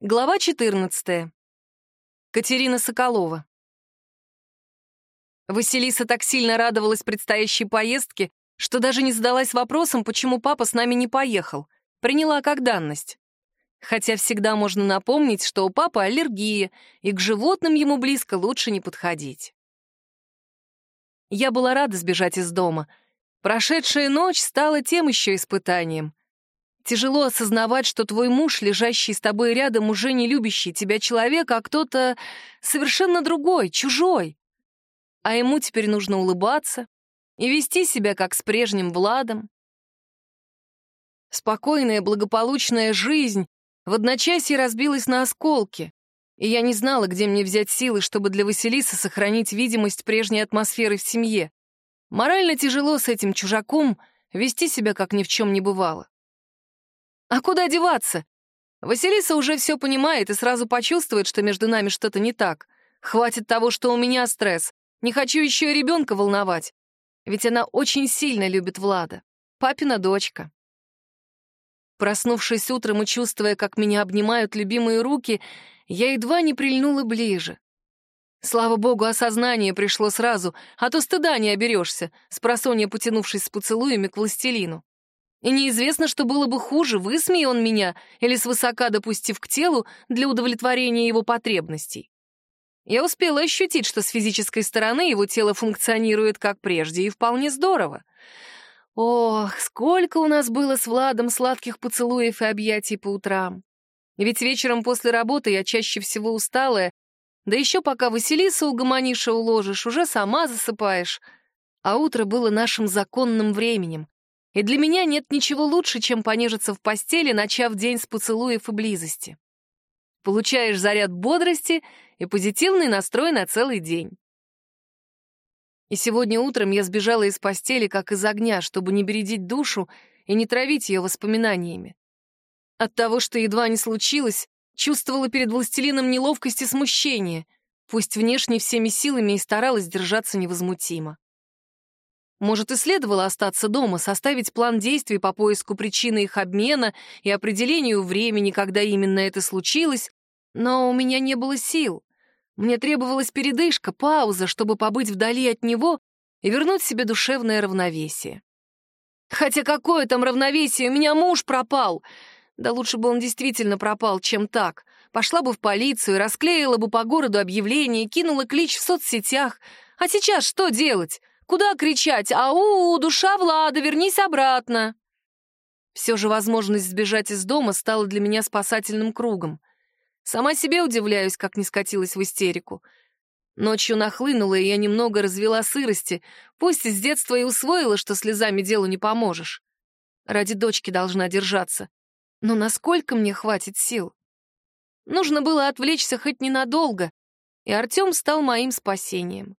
Глава 14. Катерина Соколова. Василиса так сильно радовалась предстоящей поездке, что даже не задалась вопросом, почему папа с нами не поехал. Приняла как данность. Хотя всегда можно напомнить, что у папы аллергия, и к животным ему близко лучше не подходить. Я была рада сбежать из дома. Прошедшая ночь стала тем еще испытанием. Тяжело осознавать, что твой муж, лежащий с тобой рядом, уже не любящий тебя человек, а кто-то совершенно другой, чужой. А ему теперь нужно улыбаться и вести себя, как с прежним Владом. Спокойная, благополучная жизнь в одночасье разбилась на осколки, и я не знала, где мне взять силы, чтобы для Василисы сохранить видимость прежней атмосферы в семье. Морально тяжело с этим чужаком вести себя, как ни в чем не бывало. А куда деваться? Василиса уже все понимает и сразу почувствует, что между нами что-то не так. Хватит того, что у меня стресс. Не хочу еще и ребенка волновать. Ведь она очень сильно любит Влада. Папина дочка. Проснувшись утром и чувствуя, как меня обнимают любимые руки, я едва не прильнула ближе. Слава богу, осознание пришло сразу, а то стыда не оберешься, спросонья потянувшись с поцелуями к властелину. И неизвестно, что было бы хуже, высмея он меня или свысока допустив к телу для удовлетворения его потребностей. Я успела ощутить, что с физической стороны его тело функционирует как прежде, и вполне здорово. Ох, сколько у нас было с Владом сладких поцелуев и объятий по утрам. Ведь вечером после работы я чаще всего усталая, да еще пока Василиса угомониша уложишь, уже сама засыпаешь. А утро было нашим законным временем, и для меня нет ничего лучше, чем понежиться в постели, начав день с поцелуев и близости. Получаешь заряд бодрости и позитивный настрой на целый день. И сегодня утром я сбежала из постели, как из огня, чтобы не бередить душу и не травить ее воспоминаниями. От того, что едва не случилось, чувствовала перед властелином неловкость и смущение, пусть внешне всеми силами и старалась держаться невозмутимо. Может, и следовало остаться дома, составить план действий по поиску причины их обмена и определению времени, когда именно это случилось, но у меня не было сил. Мне требовалась передышка, пауза, чтобы побыть вдали от него и вернуть себе душевное равновесие. Хотя какое там равновесие, у меня муж пропал. Да лучше бы он действительно пропал, чем так. Пошла бы в полицию, расклеила бы по городу объявления, кинула клич в соцсетях. А сейчас что делать? Куда кричать «Ау, душа Влада, вернись обратно!» Все же возможность сбежать из дома стала для меня спасательным кругом. Сама себе удивляюсь, как не скатилась в истерику. Ночью нахлынула, и я немного развела сырости, пусть с детства и усвоила, что слезами делу не поможешь. Ради дочки должна держаться. Но насколько мне хватит сил? Нужно было отвлечься хоть ненадолго, и Артем стал моим спасением.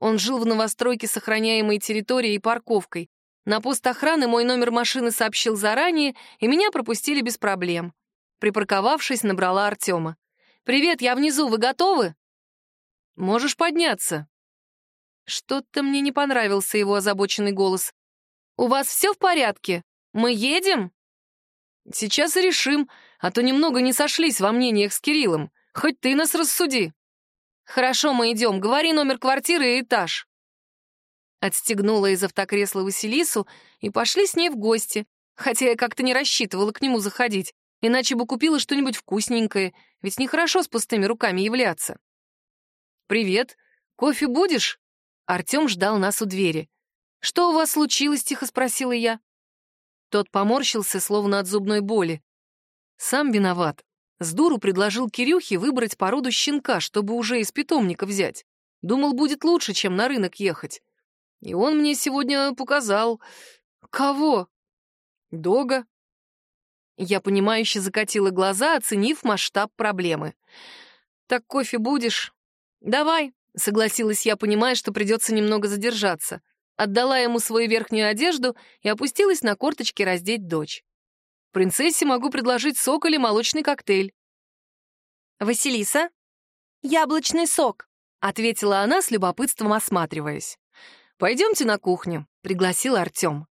Он жил в новостройке с охраняемой территорией и парковкой. На пост охраны мой номер машины сообщил заранее, и меня пропустили без проблем. Припарковавшись, набрала Артема. «Привет, я внизу, вы готовы?» «Можешь подняться». Что-то мне не понравился его озабоченный голос. «У вас все в порядке? Мы едем?» «Сейчас и решим, а то немного не сошлись во мнениях с Кириллом. Хоть ты нас рассуди». «Хорошо, мы идем. Говори номер квартиры и этаж». Отстегнула из автокресла Василису и пошли с ней в гости, хотя я как-то не рассчитывала к нему заходить, иначе бы купила что-нибудь вкусненькое, ведь нехорошо с пустыми руками являться. «Привет. Кофе будешь?» Артем ждал нас у двери. «Что у вас случилось?» — тихо спросила я. Тот поморщился, словно от зубной боли. «Сам виноват. С дуру предложил Кирюхе выбрать породу щенка, чтобы уже из питомника взять. Думал, будет лучше, чем на рынок ехать. И он мне сегодня показал... Кого? Дога. Я понимающе закатила глаза, оценив масштаб проблемы. «Так кофе будешь?» «Давай», — согласилась я, понимая, что придется немного задержаться. Отдала ему свою верхнюю одежду и опустилась на корточки раздеть дочь. Принцессе могу предложить сок или молочный коктейль». «Василиса?» «Яблочный сок», — ответила она с любопытством осматриваясь. «Пойдемте на кухню», — пригласил Артем.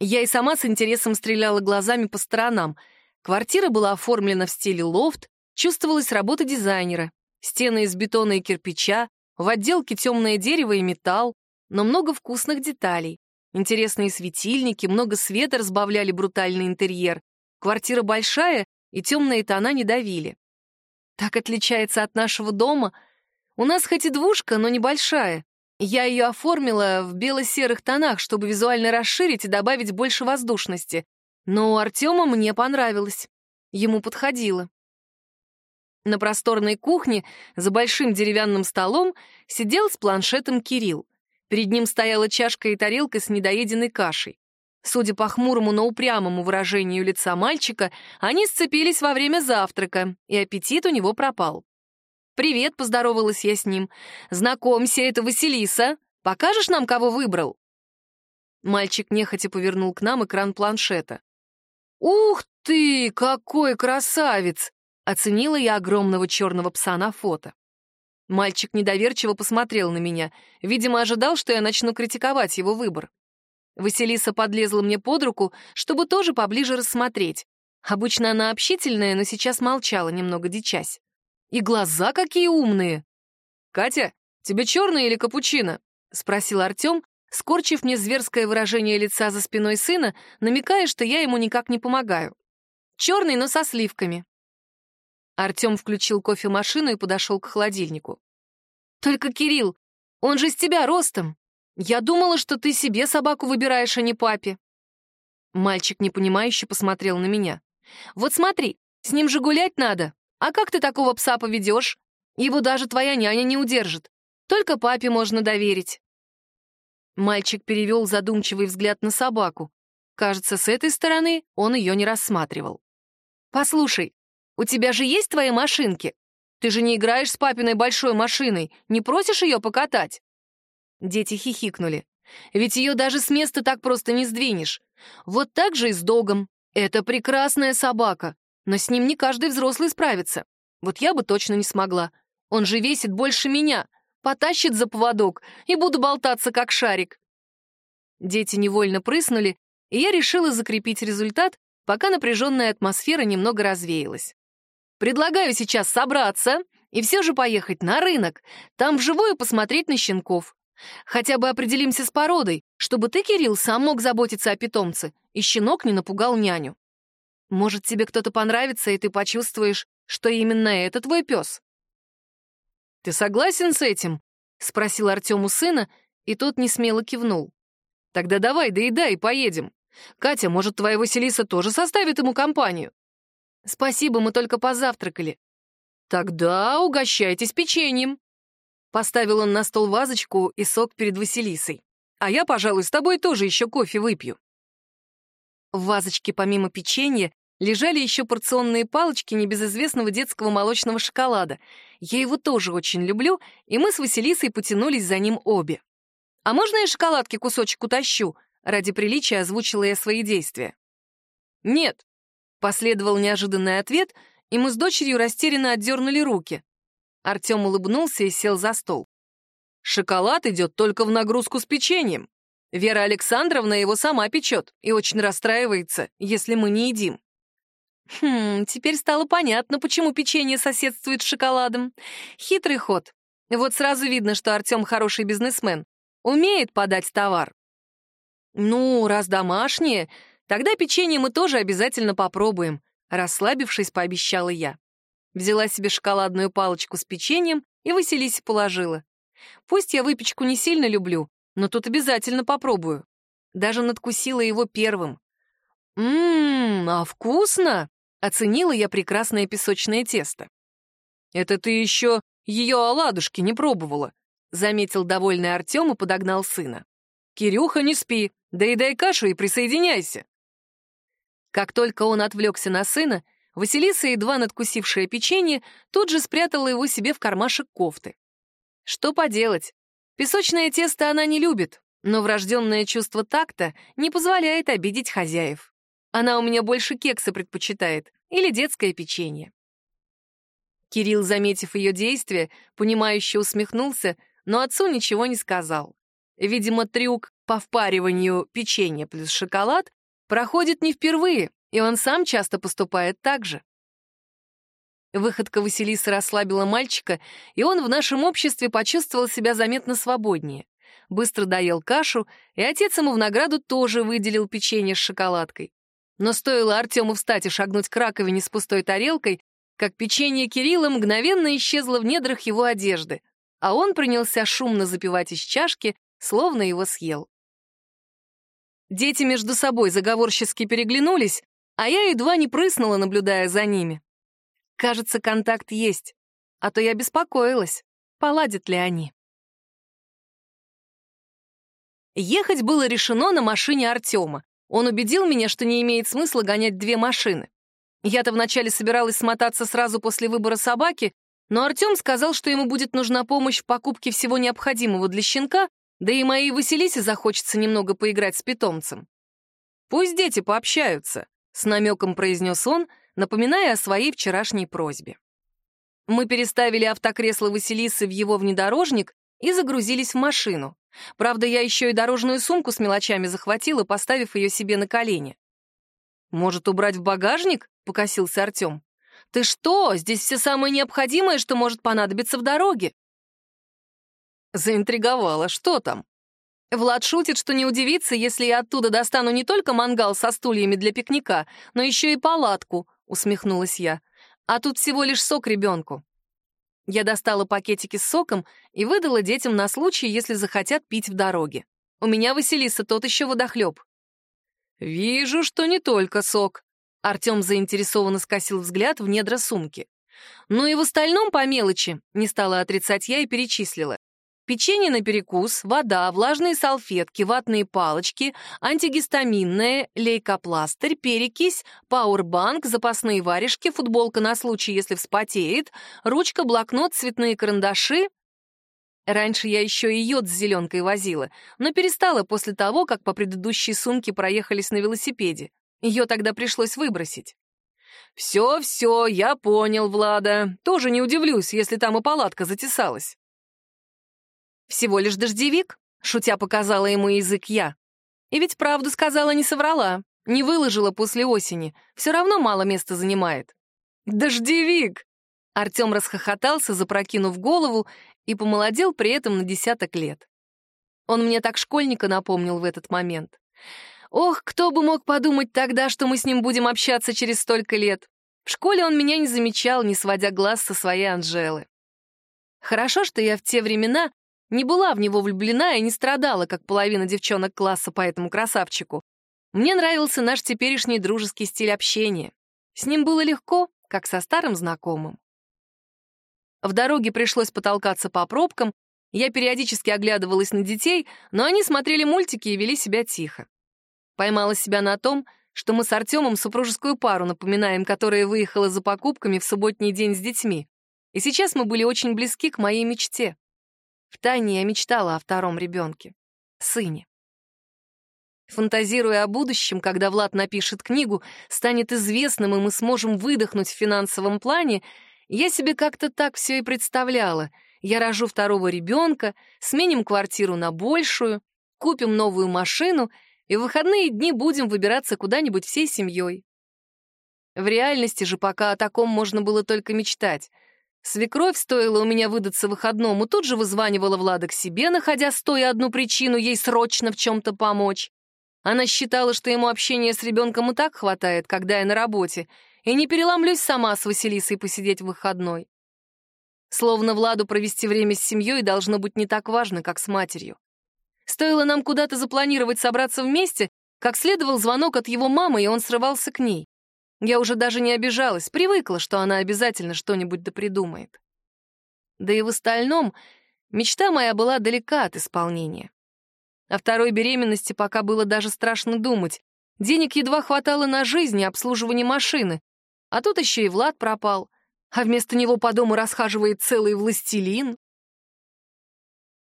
Я и сама с интересом стреляла глазами по сторонам. Квартира была оформлена в стиле лофт, чувствовалась работа дизайнера. Стены из бетона и кирпича, в отделке темное дерево и металл, но много вкусных деталей. Интересные светильники, много света разбавляли брутальный интерьер. Квартира большая, и темные тона не давили. Так отличается от нашего дома. У нас хоть и двушка, но небольшая. Я ее оформила в бело-серых тонах, чтобы визуально расширить и добавить больше воздушности. Но у Артема мне понравилось. Ему подходило. На просторной кухне за большим деревянным столом сидел с планшетом Кирилл. Перед ним стояла чашка и тарелка с недоеденной кашей. Судя по хмурому, но упрямому выражению лица мальчика, они сцепились во время завтрака, и аппетит у него пропал. «Привет», — поздоровалась я с ним. «Знакомься, это Василиса. Покажешь нам, кого выбрал?» Мальчик нехотя повернул к нам экран планшета. «Ух ты, какой красавец!» — оценила я огромного черного пса на фото. Мальчик недоверчиво посмотрел на меня, видимо, ожидал, что я начну критиковать его выбор. Василиса подлезла мне под руку, чтобы тоже поближе рассмотреть. Обычно она общительная, но сейчас молчала, немного дичась. И глаза какие умные! «Катя, тебе черный или капучино?» — спросил Артем, скорчив мне зверское выражение лица за спиной сына, намекая, что я ему никак не помогаю. «Черный, но со сливками». Артем включил кофемашину и подошел к холодильнику. «Только, Кирилл, он же с тебя ростом. Я думала, что ты себе собаку выбираешь, а не папе». Мальчик непонимающе посмотрел на меня. «Вот смотри, с ним же гулять надо. А как ты такого пса поведешь? Его даже твоя няня не удержит. Только папе можно доверить». Мальчик перевел задумчивый взгляд на собаку. Кажется, с этой стороны он ее не рассматривал. «Послушай, у тебя же есть твои машинки? Ты же не играешь с папиной большой машиной, не просишь ее покатать?» Дети хихикнули. «Ведь ее даже с места так просто не сдвинешь. Вот так же и с догом. Это прекрасная собака. Но с ним не каждый взрослый справится. Вот я бы точно не смогла. Он же весит больше меня, потащит за поводок и буду болтаться, как шарик. Дети невольно прыснули, и я решила закрепить результат, пока напряженная атмосфера немного развеялась. Предлагаю сейчас собраться и все же поехать на рынок, там вживую посмотреть на щенков. Хотя бы определимся с породой, чтобы ты, Кирилл, сам мог заботиться о питомце, и щенок не напугал няню. Может, тебе кто-то понравится, и ты почувствуешь, что именно это твой пес. «Ты согласен с этим?» — спросил Артем у сына, и тот несмело кивнул. «Тогда давай, доедай и поедем. Катя, может, твоя Василиса тоже составит ему компанию?» «Спасибо, мы только позавтракали». «Тогда угощайтесь печеньем». Поставил он на стол вазочку и сок перед Василисой. «А я, пожалуй, с тобой тоже еще кофе выпью». В вазочке помимо печенья лежали еще порционные палочки небезызвестного детского молочного шоколада. Я его тоже очень люблю, и мы с Василисой потянулись за ним обе. «А можно я шоколадки кусочек утащу?» Ради приличия озвучила я свои действия. «Нет», — последовал неожиданный ответ, и мы с дочерью растерянно отдернули руки. Артем улыбнулся и сел за стол. «Шоколад идет только в нагрузку с печеньем. Вера Александровна его сама печет и очень расстраивается, если мы не едим. Хм, теперь стало понятно, почему печенье соседствует с шоколадом. Хитрый ход. Вот сразу видно, что Артем хороший бизнесмен. Умеет подать товар. Ну, раз домашнее, тогда печенье мы тоже обязательно попробуем, расслабившись, пообещала я. Взяла себе шоколадную палочку с печеньем и Василисе положила. Пусть я выпечку не сильно люблю, но тут обязательно попробую. Даже надкусила его первым. «Ммм, а вкусно!» — оценила я прекрасное песочное тесто. «Это ты еще ее оладушки не пробовала», — заметил довольный Артем и подогнал сына. «Кирюха, не спи, доедай кашу и присоединяйся». Как только он отвлекся на сына, Василиса, едва надкусившая печенье, тут же спрятала его себе в кармашек кофты. Что поделать, Песочное тесто она не любит, но врожденное чувство такта не позволяет обидеть хозяев. Она у меня больше кекса предпочитает или детское печенье. Кирилл, заметив ее действие, понимающе усмехнулся, но отцу ничего не сказал. Видимо, трюк по впариванию печенья плюс шоколад проходит не впервые, И он сам часто поступает так же. Выходка Василисы расслабила мальчика, и он в нашем обществе почувствовал себя заметно свободнее. Быстро доел кашу, и отец ему в награду тоже выделил печенье с шоколадкой. Но стоило Артему встать и шагнуть к раковине с пустой тарелкой, как печенье Кирилла мгновенно исчезло в недрах его одежды, а он принялся шумно запивать из чашки, словно его съел. Дети между собой заговорчески переглянулись, а я едва не прыснула, наблюдая за ними. Кажется, контакт есть, а то я беспокоилась, поладят ли они. Ехать было решено на машине Артема. Он убедил меня, что не имеет смысла гонять две машины. Я-то вначале собиралась смотаться сразу после выбора собаки, но Артем сказал, что ему будет нужна помощь в покупке всего необходимого для щенка, да и моей Василисе захочется немного поиграть с питомцем. «Пусть дети пообщаются», — с намеком произнес он, напоминая о своей вчерашней просьбе. Мы переставили автокресло Василисы в его внедорожник и загрузились в машину. Правда, я еще и дорожную сумку с мелочами захватила, поставив ее себе на колени. «Может, убрать в багажник?» — покосился Артем. «Ты что? Здесь все самое необходимое, что может понадобиться в дороге». Заинтриговала. Что там? Влад шутит, что не удивится, если я оттуда достану не только мангал со стульями для пикника, но еще и палатку, усмехнулась я. А тут всего лишь сок ребенку. Я достала пакетики с соком и выдала детям на случай, если захотят пить в дороге. У меня, Василиса, тот еще водохлеб. «Вижу, что не только сок», — Артем заинтересованно скосил взгляд в недра сумки. «Ну и в остальном по мелочи», — не стала отрицать я и перечислила. Печенье на перекус, вода, влажные салфетки, ватные палочки, антигистаминное, лейкопластырь, перекись, пауэрбанк, запасные варежки, футболка на случай, если вспотеет, ручка, блокнот, цветные карандаши. Раньше я еще и йод с зеленкой возила, но перестала после того, как по предыдущей сумке проехались на велосипеде. Ее тогда пришлось выбросить. «Все-все, я понял, Влада. Тоже не удивлюсь, если там и палатка затесалась». «Всего лишь дождевик», — шутя показала ему язык я. И ведь правду сказала, не соврала, не выложила после осени, все равно мало места занимает. «Дождевик!» Артем расхохотался, запрокинув голову, и помолодел при этом на десяток лет. Он мне так школьника напомнил в этот момент. Ох, кто бы мог подумать тогда, что мы с ним будем общаться через столько лет. В школе он меня не замечал, не сводя глаз со своей Анжелы. Хорошо, что я в те времена не была в него влюблена и не страдала, как половина девчонок класса по этому красавчику. Мне нравился наш теперешний дружеский стиль общения. С ним было легко, как со старым знакомым. В дороге пришлось потолкаться по пробкам, я периодически оглядывалась на детей, но они смотрели мультики и вели себя тихо. Поймала себя на том, что мы с Артемом супружескую пару напоминаем, которая выехала за покупками в субботний день с детьми. И сейчас мы были очень близки к моей мечте. Втайне я мечтала о втором ребенке, сыне. Фантазируя о будущем, когда Влад напишет книгу, станет известным, и мы сможем выдохнуть в финансовом плане, я себе как-то так все и представляла. Я рожу второго ребенка, сменим квартиру на большую, купим новую машину и в выходные дни будем выбираться куда-нибудь всей семьей. В реальности же пока о таком можно было только мечтать — Свекровь, стоило у меня выдаться выходному, тут же вызванивала Влада к себе, находя стоя одну причину ей срочно в чем-то помочь. Она считала, что ему общения с ребенком и так хватает, когда я на работе, и не переломлюсь сама с Василисой посидеть в выходной. Словно Владу провести время с семьей должно быть не так важно, как с матерью. Стоило нам куда-то запланировать собраться вместе, как следовал звонок от его мамы, и он срывался к ней. Я уже даже не обижалась, привыкла, что она обязательно что-нибудь допридумает. Да и в остальном мечта моя была далека от исполнения. О второй беременности пока было даже страшно думать. Денег едва хватало на жизнь и обслуживание машины. А тут еще и Влад пропал. А вместо него по дому расхаживает целый властелин.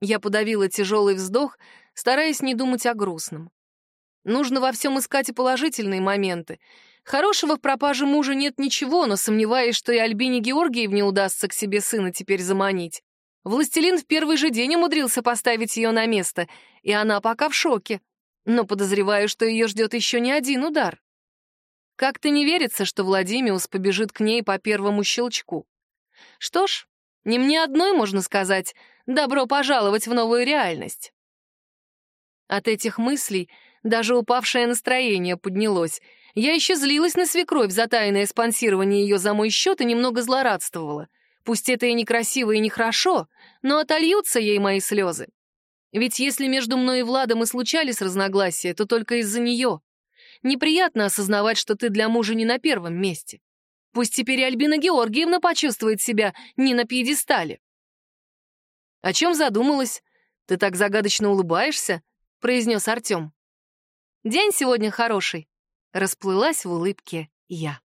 Я подавила тяжелый вздох, стараясь не думать о грустном. Нужно во всем искать и положительные моменты — Хорошего в пропаже мужа нет ничего, но сомневаюсь, что и Альбине Георгиевне удастся к себе сына теперь заманить. Властелин в первый же день умудрился поставить ее на место, и она пока в шоке. Но подозреваю, что ее ждет еще не один удар. Как-то не верится, что Владимиус побежит к ней по первому щелчку. Что ж, не мне одной, можно сказать, добро пожаловать в новую реальность. От этих мыслей даже упавшее настроение поднялось. Я еще злилась на свекровь за тайное спонсирование ее за мой счет и немного злорадствовала. Пусть это и некрасиво, и нехорошо, но отольются ей мои слезы. Ведь если между мной и Владом и случались разногласия, то только из-за нее. Неприятно осознавать, что ты для мужа не на первом месте. Пусть теперь Альбина Георгиевна почувствует себя не на пьедестале. «О чем задумалась? Ты так загадочно улыбаешься?» — произнес Артем. «День сегодня хороший», — расплылась в улыбке я.